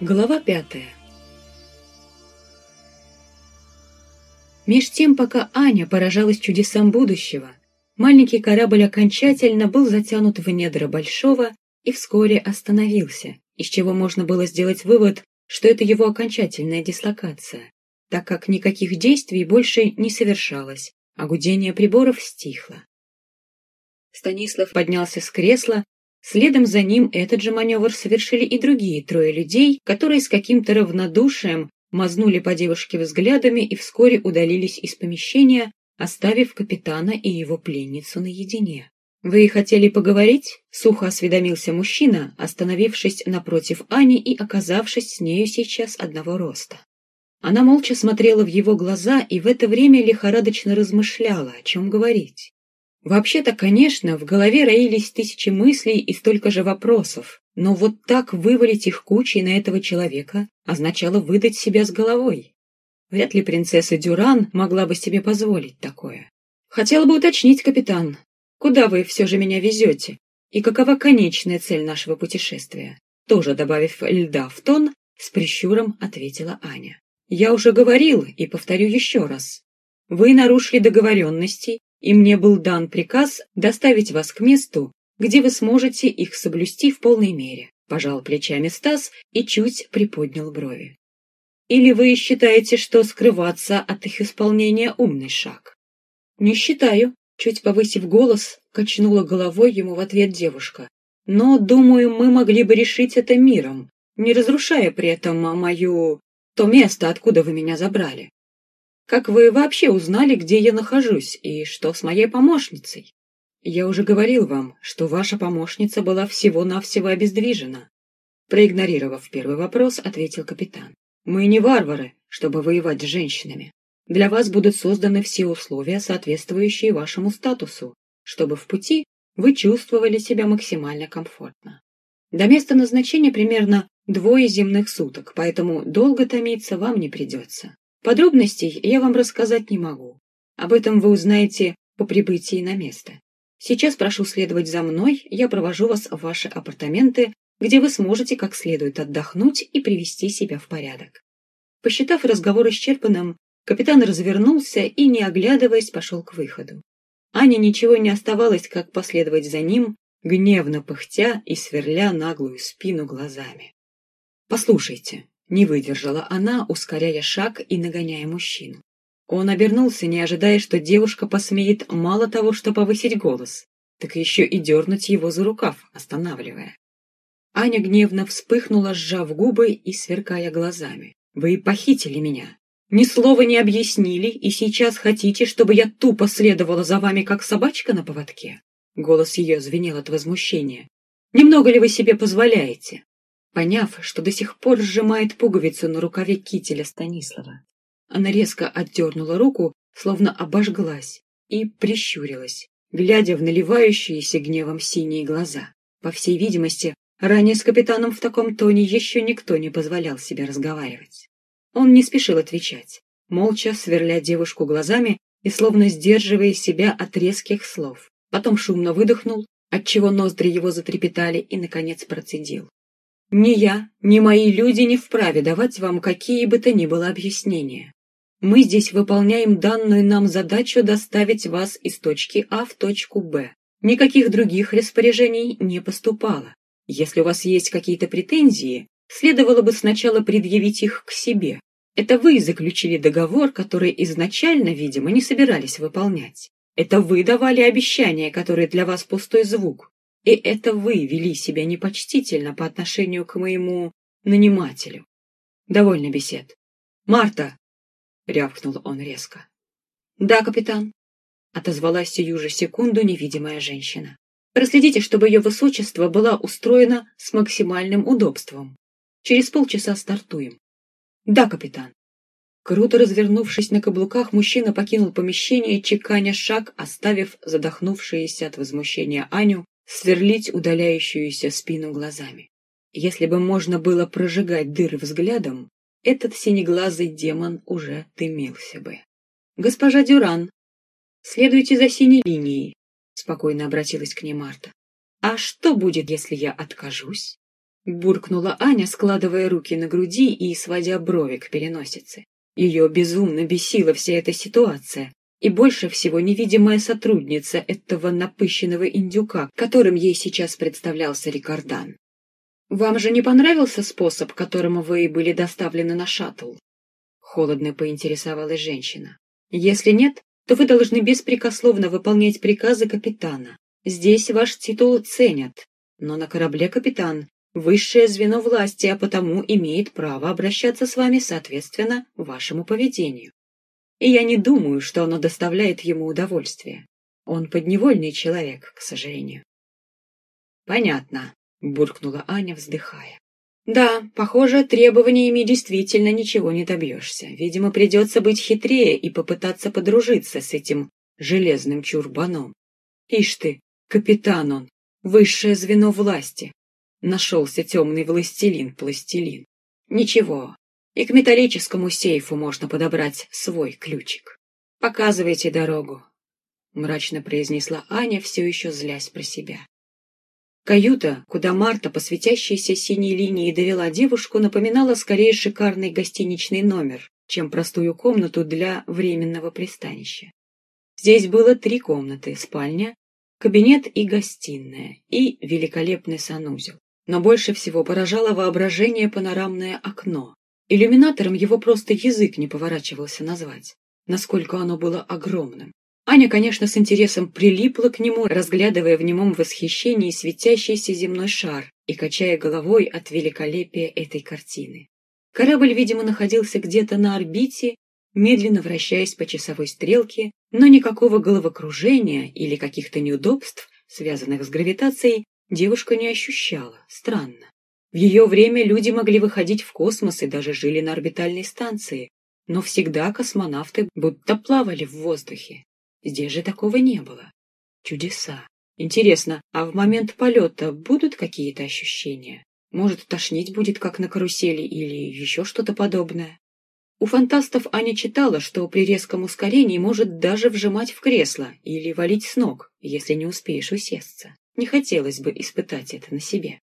Глава пятая Меж тем, пока Аня поражалась чудесам будущего, маленький корабль окончательно был затянут в недра большого и вскоре остановился, из чего можно было сделать вывод, что это его окончательная дислокация, так как никаких действий больше не совершалось, а гудение приборов стихло. Станислав поднялся с кресла Следом за ним этот же маневр совершили и другие трое людей, которые с каким-то равнодушием мазнули по девушке взглядами и вскоре удалились из помещения, оставив капитана и его пленницу наедине. «Вы хотели поговорить?» — сухо осведомился мужчина, остановившись напротив Ани и оказавшись с нею сейчас одного роста. Она молча смотрела в его глаза и в это время лихорадочно размышляла, о чем говорить. Вообще-то, конечно, в голове роились тысячи мыслей и столько же вопросов, но вот так вывалить их кучей на этого человека означало выдать себя с головой. Вряд ли принцесса Дюран могла бы себе позволить такое. Хотела бы уточнить, капитан, куда вы все же меня везете и какова конечная цель нашего путешествия? Тоже добавив льда в тон, с прищуром ответила Аня. Я уже говорил и повторю еще раз. Вы нарушили договоренности и мне был дан приказ доставить вас к месту, где вы сможете их соблюсти в полной мере», — пожал плечами Стас и чуть приподнял брови. «Или вы считаете, что скрываться от их исполнения умный шаг?» «Не считаю», — чуть повысив голос, качнула головой ему в ответ девушка. «Но, думаю, мы могли бы решить это миром, не разрушая при этом мою... то место, откуда вы меня забрали. Как вы вообще узнали, где я нахожусь и что с моей помощницей? Я уже говорил вам, что ваша помощница была всего-навсего обездвижена. Проигнорировав первый вопрос, ответил капитан. Мы не варвары, чтобы воевать с женщинами. Для вас будут созданы все условия, соответствующие вашему статусу, чтобы в пути вы чувствовали себя максимально комфортно. До места назначения примерно двое земных суток, поэтому долго томиться вам не придется. Подробностей я вам рассказать не могу. Об этом вы узнаете по прибытии на место. Сейчас прошу следовать за мной, я провожу вас в ваши апартаменты, где вы сможете как следует отдохнуть и привести себя в порядок. Посчитав разговор исчерпанным, капитан развернулся и, не оглядываясь, пошел к выходу. Ане ничего не оставалось, как последовать за ним, гневно пыхтя и сверля наглую спину глазами. «Послушайте», не выдержала она, ускоряя шаг и нагоняя мужчину. Он обернулся, не ожидая, что девушка посмеет мало того, что повысить голос, так еще и дернуть его за рукав, останавливая. Аня гневно вспыхнула, сжав губы и сверкая глазами. «Вы похитили меня. Ни слова не объяснили, и сейчас хотите, чтобы я тупо следовала за вами, как собачка на поводке?» Голос ее звенел от возмущения. «Немного ли вы себе позволяете? Поняв, что до сих пор сжимает пуговицу на рукаве кителя Станислава. Она резко отдернула руку, словно обожглась, и прищурилась, глядя в наливающиеся гневом синие глаза. По всей видимости, ранее с капитаном в таком тоне еще никто не позволял себе разговаривать. Он не спешил отвечать, молча сверля девушку глазами и словно сдерживая себя от резких слов. Потом шумно выдохнул, отчего ноздри его затрепетали и, наконец, процедил. Ни я, ни мои люди не вправе давать вам какие бы то ни было объяснения. Мы здесь выполняем данную нам задачу доставить вас из точки А в точку Б. Никаких других распоряжений не поступало. Если у вас есть какие-то претензии, следовало бы сначала предъявить их к себе. Это вы заключили договор, который изначально, видимо, не собирались выполнять. Это вы давали обещания, которые для вас пустой звук. И это вы вели себя непочтительно по отношению к моему нанимателю. Довольно бесед. Марта! рявкнул он резко. Да, капитан, отозвалась сию же секунду невидимая женщина. Проследите, чтобы ее высочество была устроена с максимальным удобством. Через полчаса стартуем. Да, капитан. Круто развернувшись на каблуках, мужчина покинул помещение, чеканя шаг, оставив задохнувшуюся от возмущения Аню сверлить удаляющуюся спину глазами. Если бы можно было прожигать дыры взглядом, этот синеглазый демон уже дымился бы. «Госпожа Дюран, следуйте за синей линией», — спокойно обратилась к ней Марта. «А что будет, если я откажусь?» буркнула Аня, складывая руки на груди и сводя брови к переносице. Ее безумно бесила вся эта ситуация, и больше всего невидимая сотрудница этого напыщенного индюка, которым ей сейчас представлялся Рикардан. «Вам же не понравился способ, которым вы были доставлены на шаттл?» Холодно поинтересовалась женщина. «Если нет, то вы должны беспрекословно выполнять приказы капитана. Здесь ваш титул ценят, но на корабле капитан – высшее звено власти, а потому имеет право обращаться с вами соответственно вашему поведению. И я не думаю, что оно доставляет ему удовольствие. Он подневольный человек, к сожалению. Понятно, буркнула Аня, вздыхая. Да, похоже, требованиями действительно ничего не добьешься. Видимо, придется быть хитрее и попытаться подружиться с этим железным чурбаном. Ишь ты, капитан он, высшее звено власти. Нашелся темный властелин-пластелин. Ничего, и к металлическому сейфу можно подобрать свой ключик. «Показывайте дорогу», — мрачно произнесла Аня, все еще злясь про себя. Каюта, куда Марта по светящейся синей линии довела девушку, напоминала скорее шикарный гостиничный номер, чем простую комнату для временного пристанища. Здесь было три комнаты — спальня, кабинет и гостиная, и великолепный санузел. Но больше всего поражало воображение панорамное окно. Иллюминатором его просто язык не поворачивался назвать, насколько оно было огромным. Аня, конечно, с интересом прилипла к нему, разглядывая в немом восхищении светящийся земной шар и качая головой от великолепия этой картины. Корабль, видимо, находился где-то на орбите, медленно вращаясь по часовой стрелке, но никакого головокружения или каких-то неудобств, связанных с гравитацией, девушка не ощущала. Странно. В ее время люди могли выходить в космос и даже жили на орбитальной станции, но всегда космонавты будто плавали в воздухе. Здесь же такого не было. Чудеса. Интересно, а в момент полета будут какие-то ощущения? Может, тошнить будет, как на карусели, или еще что-то подобное? У фантастов Аня читала, что при резком ускорении может даже вжимать в кресло или валить с ног, если не успеешь усесться. Не хотелось бы испытать это на себе.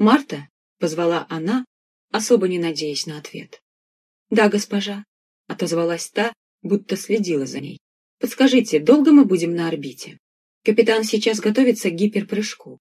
«Марта?» — позвала она, особо не надеясь на ответ. «Да, госпожа», — отозвалась та, будто следила за ней. Подскажите, долго мы будем на орбите? Капитан сейчас готовится к гиперпрыжку.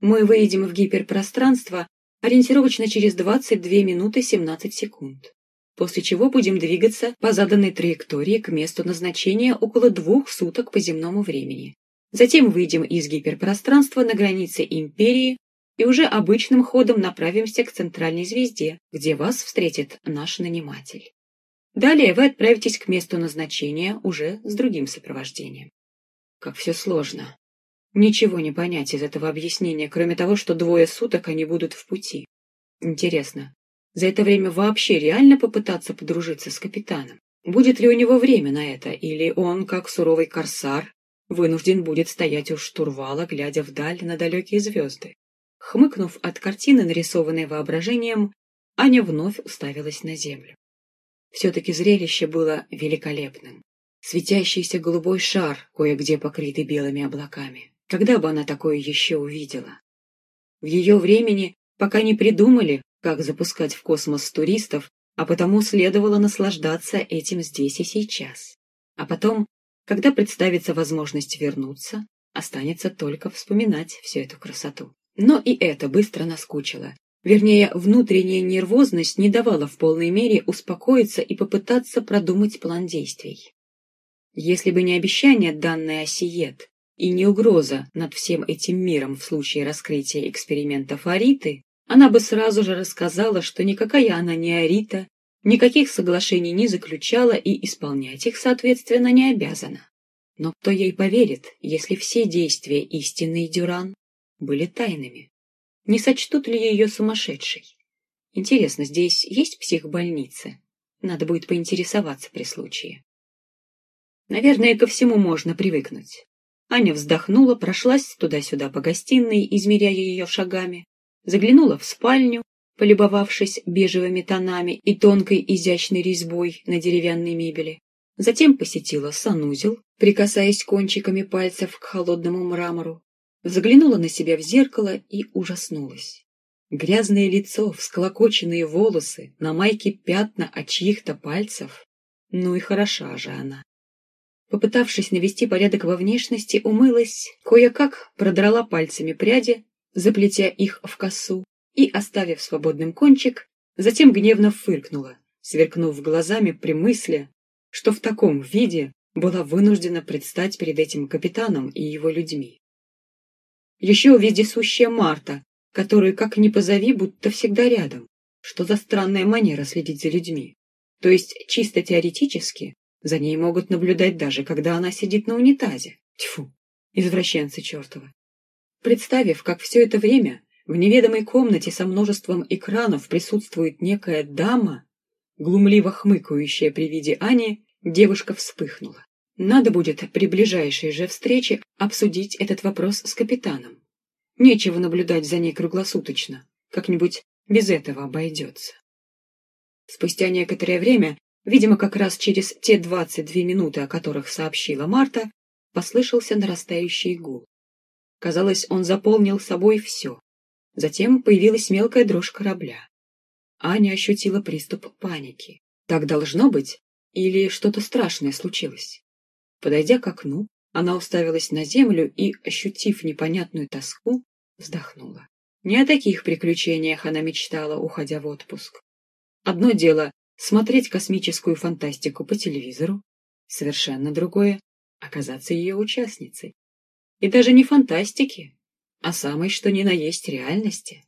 Мы выйдем в гиперпространство ориентировочно через 22 минуты 17 секунд, после чего будем двигаться по заданной траектории к месту назначения около двух суток по земному времени. Затем выйдем из гиперпространства на границе Империи и уже обычным ходом направимся к центральной звезде, где вас встретит наш наниматель. Далее вы отправитесь к месту назначения уже с другим сопровождением. Как все сложно. Ничего не понять из этого объяснения, кроме того, что двое суток они будут в пути. Интересно, за это время вообще реально попытаться подружиться с капитаном? Будет ли у него время на это, или он, как суровый корсар, вынужден будет стоять у штурвала, глядя вдаль на далекие звезды? Хмыкнув от картины, нарисованной воображением, Аня вновь уставилась на землю. Все-таки зрелище было великолепным. Светящийся голубой шар, кое-где покрытый белыми облаками. Когда бы она такое еще увидела? В ее времени пока не придумали, как запускать в космос туристов, а потому следовало наслаждаться этим здесь и сейчас. А потом, когда представится возможность вернуться, останется только вспоминать всю эту красоту. Но и это быстро наскучило, Вернее, внутренняя нервозность не давала в полной мере успокоиться и попытаться продумать план действий. Если бы не обещание, данное Осиет, и не угроза над всем этим миром в случае раскрытия экспериментов Ариты, она бы сразу же рассказала, что никакая она не Арита, никаких соглашений не заключала и исполнять их, соответственно, не обязана. Но кто ей поверит, если все действия истинной Дюран были тайными? Не сочтут ли ее сумасшедшей? Интересно, здесь есть психбольница? Надо будет поинтересоваться при случае. Наверное, ко всему можно привыкнуть. Аня вздохнула, прошлась туда-сюда по гостиной, измеряя ее шагами, заглянула в спальню, полюбовавшись бежевыми тонами и тонкой изящной резьбой на деревянной мебели. Затем посетила санузел, прикасаясь кончиками пальцев к холодному мрамору, Заглянула на себя в зеркало и ужаснулась. Грязное лицо, всклокоченные волосы, на майке пятна от чьих-то пальцев. Ну и хороша же она. Попытавшись навести порядок во внешности, умылась, кое-как продрала пальцами пряди, заплетя их в косу, и, оставив свободным кончик, затем гневно фыркнула, сверкнув глазами при мысли, что в таком виде была вынуждена предстать перед этим капитаном и его людьми. Еще вездесущая Марта, которую, как ни позови, будто всегда рядом. Что за странная манера следить за людьми? То есть, чисто теоретически, за ней могут наблюдать даже, когда она сидит на унитазе. Тьфу, извращенцы чертовы. Представив, как все это время в неведомой комнате со множеством экранов присутствует некая дама, глумливо хмыкающая при виде Ани, девушка вспыхнула. Надо будет при ближайшей же встрече обсудить этот вопрос с капитаном. Нечего наблюдать за ней круглосуточно. Как-нибудь без этого обойдется. Спустя некоторое время Видимо, как раз через те двадцать две минуты, о которых сообщила Марта, послышался нарастающий гул. Казалось, он заполнил собой все. Затем появилась мелкая дрожь корабля. Аня ощутила приступ паники. Так должно быть? Или что-то страшное случилось? Подойдя к окну, она уставилась на землю и, ощутив непонятную тоску, вздохнула. Не о таких приключениях она мечтала, уходя в отпуск. Одно дело смотреть космическую фантастику по телевизору, совершенно другое — оказаться ее участницей. И даже не фантастики, а самой что ни на есть реальности,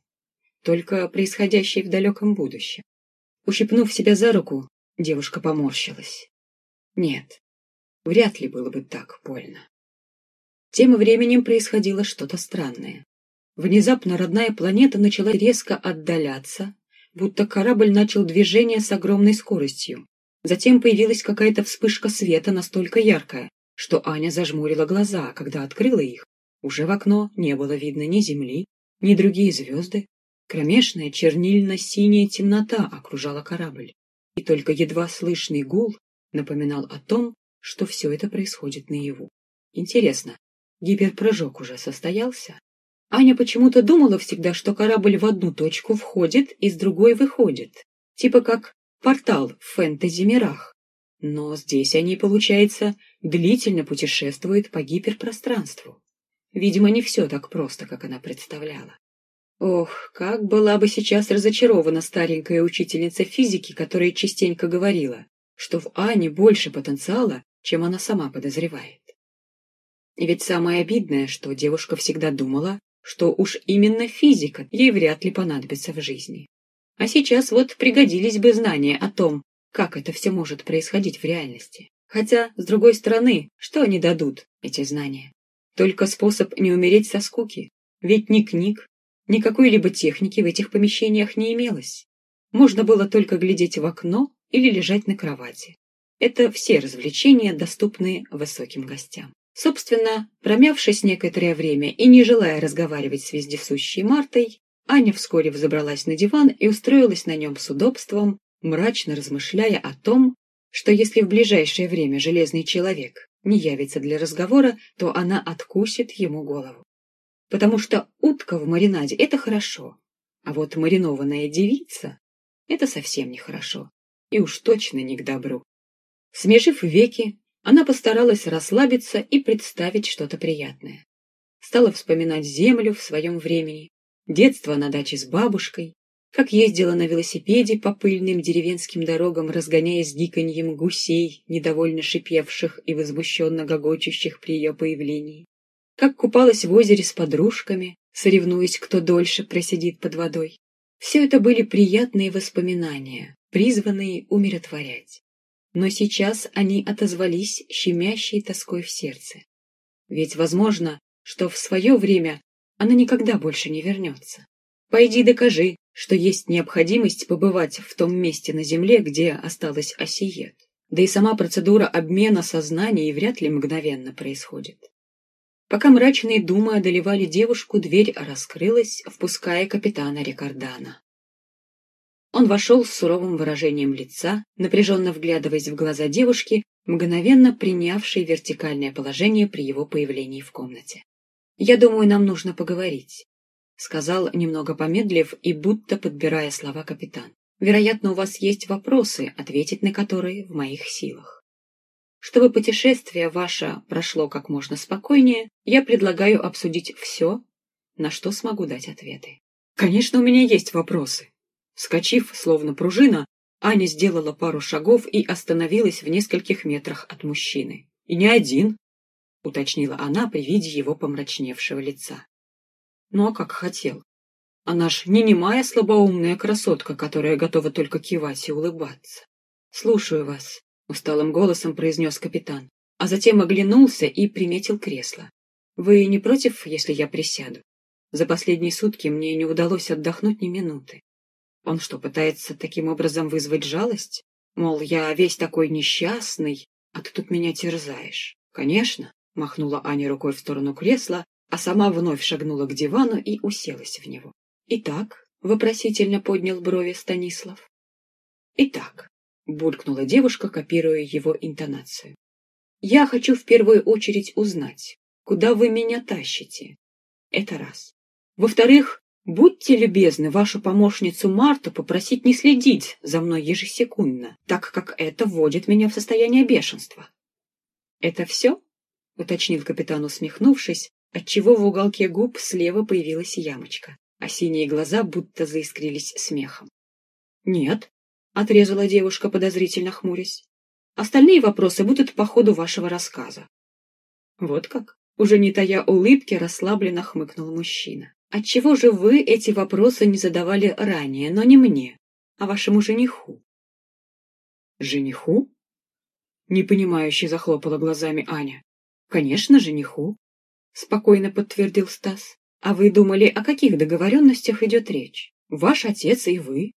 только происходящей в далеком будущем. Ущипнув себя за руку, девушка поморщилась. Нет, вряд ли было бы так больно. Тем временем происходило что-то странное. Внезапно родная планета начала резко отдаляться, будто корабль начал движение с огромной скоростью. Затем появилась какая-то вспышка света настолько яркая, что Аня зажмурила глаза, когда открыла их. Уже в окно не было видно ни земли, ни другие звезды. Кромешная чернильно-синяя темнота окружала корабль, и только едва слышный гул напоминал о том, что все это происходит наяву. Интересно, гиперпрыжок уже состоялся? Аня почему-то думала всегда, что корабль в одну точку входит и с другой выходит, типа как портал в фэнтези-мирах. Но здесь они, получается, длительно путешествуют по гиперпространству. Видимо, не все так просто, как она представляла. Ох, как была бы сейчас разочарована старенькая учительница физики, которая частенько говорила, что в Ане больше потенциала, чем она сама подозревает. И ведь самое обидное, что девушка всегда думала, что уж именно физика ей вряд ли понадобится в жизни. А сейчас вот пригодились бы знания о том, как это все может происходить в реальности. Хотя, с другой стороны, что они дадут, эти знания? Только способ не умереть со скуки. Ведь ни книг, ни какой-либо техники в этих помещениях не имелось. Можно было только глядеть в окно или лежать на кровати. Это все развлечения, доступные высоким гостям. Собственно, промявшись некоторое время и не желая разговаривать с вездесущей Мартой, Аня вскоре взобралась на диван и устроилась на нем с удобством, мрачно размышляя о том, что если в ближайшее время железный человек не явится для разговора, то она откусит ему голову. Потому что утка в маринаде — это хорошо, а вот маринованная девица — это совсем нехорошо, и уж точно не к добру. Смежив веки, она постаралась расслабиться и представить что-то приятное. Стала вспоминать землю в своем времени, детство на даче с бабушкой, как ездила на велосипеде по пыльным деревенским дорогам, разгоняясь гиканьем гусей, недовольно шипевших и возмущенно гогочущих при ее появлении, как купалась в озере с подружками, соревнуясь, кто дольше просидит под водой. Все это были приятные воспоминания, призванные умиротворять но сейчас они отозвались щемящей тоской в сердце. Ведь возможно, что в свое время она никогда больше не вернется. Пойди докажи, что есть необходимость побывать в том месте на Земле, где осталась Осиет. Да и сама процедура обмена сознаний вряд ли мгновенно происходит. Пока мрачные думы одолевали девушку, дверь раскрылась, впуская капитана Рикардана. Он вошел с суровым выражением лица, напряженно вглядываясь в глаза девушки, мгновенно принявшей вертикальное положение при его появлении в комнате. «Я думаю, нам нужно поговорить», — сказал, немного помедлив и будто подбирая слова капитан. Вероятно, у вас есть вопросы, ответить на которые в моих силах. Чтобы путешествие ваше прошло как можно спокойнее, я предлагаю обсудить все, на что смогу дать ответы. Конечно, у меня есть вопросы. Вскочив, словно пружина, Аня сделала пару шагов и остановилась в нескольких метрах от мужчины. И не один, уточнила она при виде его помрачневшего лица. Ну а как хотел. Она ж не немая слабоумная красотка, которая готова только кивать и улыбаться. «Слушаю вас», — усталым голосом произнес капитан, а затем оглянулся и приметил кресло. «Вы не против, если я присяду? За последние сутки мне не удалось отдохнуть ни минуты. Он что, пытается таким образом вызвать жалость? Мол, я весь такой несчастный, а ты тут меня терзаешь. Конечно, махнула Аня рукой в сторону кресла, а сама вновь шагнула к дивану и уселась в него. «Итак», — вопросительно поднял брови Станислав. «Итак», — буркнула девушка, копируя его интонацию. «Я хочу в первую очередь узнать, куда вы меня тащите. Это раз. Во-вторых, будьте любезны вашу помощницу Марту попросить не следить за мной ежесекундно, так как это вводит меня в состояние бешенства». «Это все?» — уточнил капитан, усмехнувшись, отчего в уголке губ слева появилась ямочка, а синие глаза будто заискрились смехом. «Нет», — отрезала девушка, подозрительно хмурясь. «Остальные вопросы будут по ходу вашего рассказа». «Вот как?» — уже не тая улыбки, расслабленно хмыкнул мужчина. «Отчего же вы эти вопросы не задавали ранее, но не мне, а вашему жениху?» «Жениху?» Непонимающе захлопала глазами Аня. «Конечно, жениху. — спокойно подтвердил Стас. «А вы думали, о каких договоренностях идет речь? Ваш отец и вы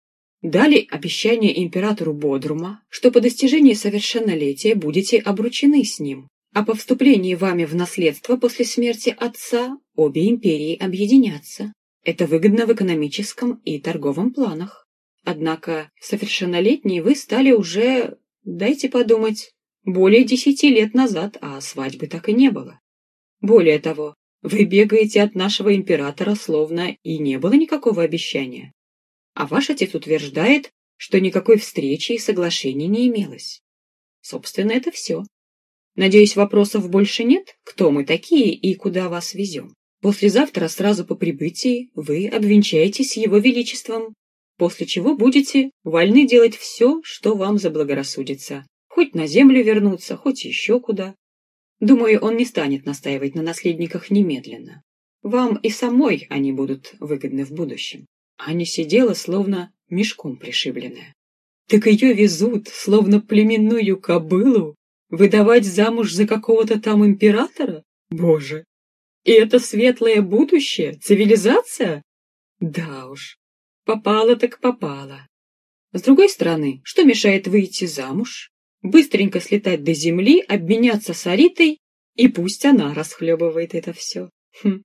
дали обещание императору Бодрума, что по достижении совершеннолетия будете обручены с ним, а по вступлении вами в наследство после смерти отца обе империи объединятся. Это выгодно в экономическом и торговом планах. Однако совершеннолетней вы стали уже, дайте подумать, более десяти лет назад, а свадьбы так и не было. Более того, вы бегаете от нашего императора, словно и не было никакого обещания. А ваш отец утверждает, что никакой встречи и соглашений не имелось. Собственно, это все. Надеюсь, вопросов больше нет, кто мы такие и куда вас везем. Послезавтра, сразу по прибытии, вы обвенчаетесь его величеством, после чего будете вольны делать все, что вам заблагорассудится. Хоть на землю вернуться, хоть еще куда. Думаю, он не станет настаивать на наследниках немедленно. Вам и самой они будут выгодны в будущем. Аня сидела, словно мешком пришибленная. Так ее везут, словно племенную кобылу, выдавать замуж за какого-то там императора? Боже! И это светлое будущее? Цивилизация? Да уж, попала так попала. С другой стороны, что мешает выйти замуж? быстренько слетать до земли, обменяться с Аритой, и пусть она расхлебывает это все. Хм.